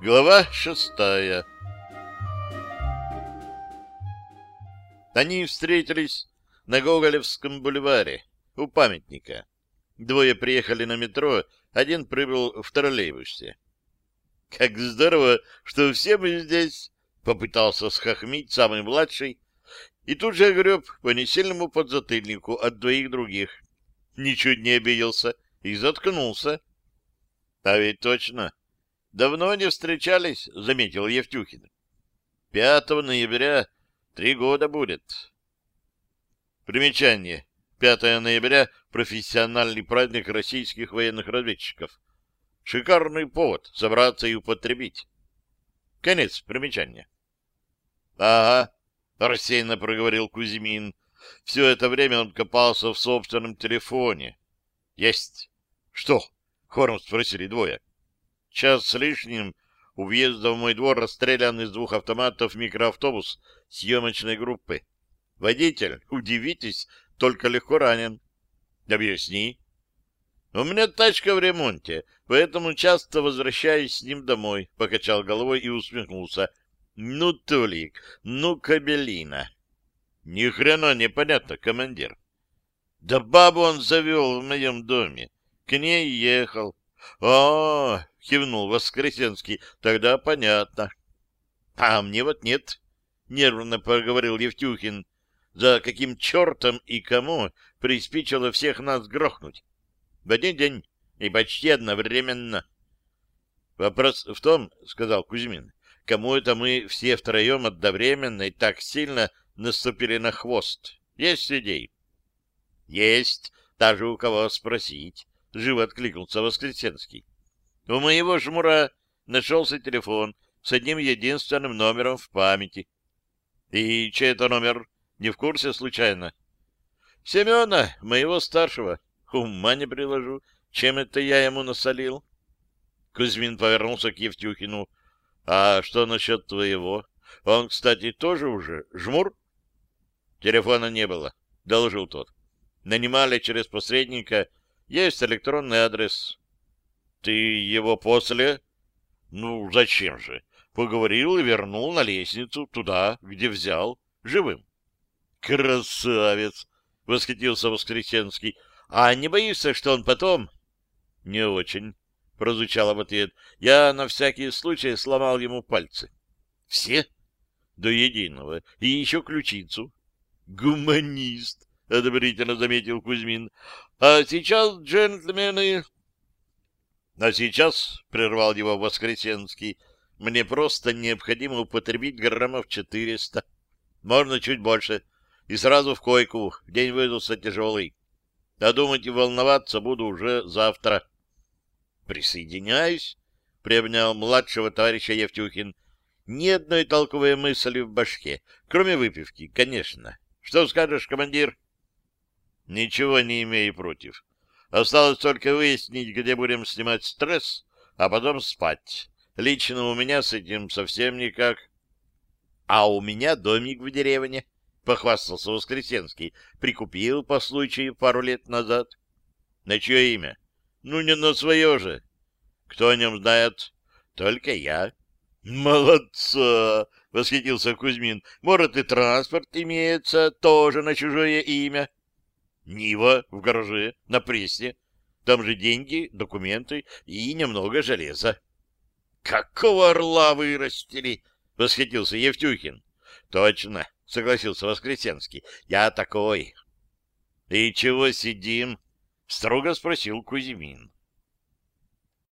Глава шестая Они встретились на Гоголевском бульваре, у памятника. Двое приехали на метро, один прибыл в троллейбусе. — Как здорово, что все мы здесь! — попытался схохмить самый младший, и тут же огреб по несильному подзатыльнику от двоих других. Ничуть не обиделся и заткнулся. — А ведь точно, Давно не встречались, — заметил Евтюхин. Пятого ноября три года будет. Примечание. 5 ноября — профессиональный праздник российских военных разведчиков. Шикарный повод собраться и употребить. Конец примечания. — Ага, — рассеянно проговорил Кузьмин. Все это время он копался в собственном телефоне. — Есть. — Что? — хором спросили двое. — час с лишним у въезда в мой двор расстрелян из двух автоматов микроавтобус съемочной группы. Водитель, удивитесь, только легко ранен. Объясни. У меня тачка в ремонте, поэтому часто возвращаюсь с ним домой, покачал головой и усмехнулся. Ну, Толик, ну, кабелина. Ни хрена непонятно, командир. Да бабу он завел в моем доме. К ней ехал. О, кивнул Воскресенский. — Тогда понятно. — А мне вот нет, — нервно проговорил Евтюхин. — За каким чертом и кому приспичило всех нас грохнуть? В один день и почти одновременно. — Вопрос в том, — сказал Кузьмин, — кому это мы все втроем одновременно и так сильно наступили на хвост. Есть идеи? — Есть, даже у кого спросить, — живо откликнулся Воскресенский. У моего жмура нашелся телефон с одним единственным номером в памяти. И чей это номер? Не в курсе случайно? Семена, моего старшего. Ума не приложу. Чем это я ему насолил? Кузьмин повернулся к Евтюхину. А что насчет твоего? Он, кстати, тоже уже жмур? Телефона не было, доложил тот. Нанимали через посредника. Есть электронный адрес. Ты его после... Ну, зачем же? Поговорил и вернул на лестницу, туда, где взял, живым. Красавец! — восхитился Воскресенский. — А не боишься, что он потом... — Не очень, — прозвучало в ответ. Я на всякий случай сломал ему пальцы. — Все? — До единого. И еще ключицу. — Гуманист! — одобрительно заметил Кузьмин. — А сейчас, джентльмены, а сейчас, — прервал его Воскресенский, — мне просто необходимо употребить граммов четыреста. Можно чуть больше. И сразу в койку. День выдался тяжелый. А думать и волноваться буду уже завтра. Присоединяюсь, — приобнял младшего товарища Евтюхин. Ни одной толковой мысли в башке, кроме выпивки, конечно. Что скажешь, командир? Ничего не имею против. Осталось только выяснить, где будем снимать стресс, а потом спать. Лично у меня с этим совсем никак. — А у меня домик в деревне, — похвастался Воскресенский. Прикупил по случаю пару лет назад. — На чье имя? — Ну, не на свое же. — Кто о нем знает? — Только я. — Молодца! — восхитился Кузьмин. — Может, и транспорт имеется тоже на чужое имя? — Нива в гараже, на прессе. Там же деньги, документы и немного железа. — Какого орла вырастили? — восхитился Евтюхин. — Точно, — согласился Воскресенский. — Я такой. — И чего сидим? — строго спросил Кузьмин.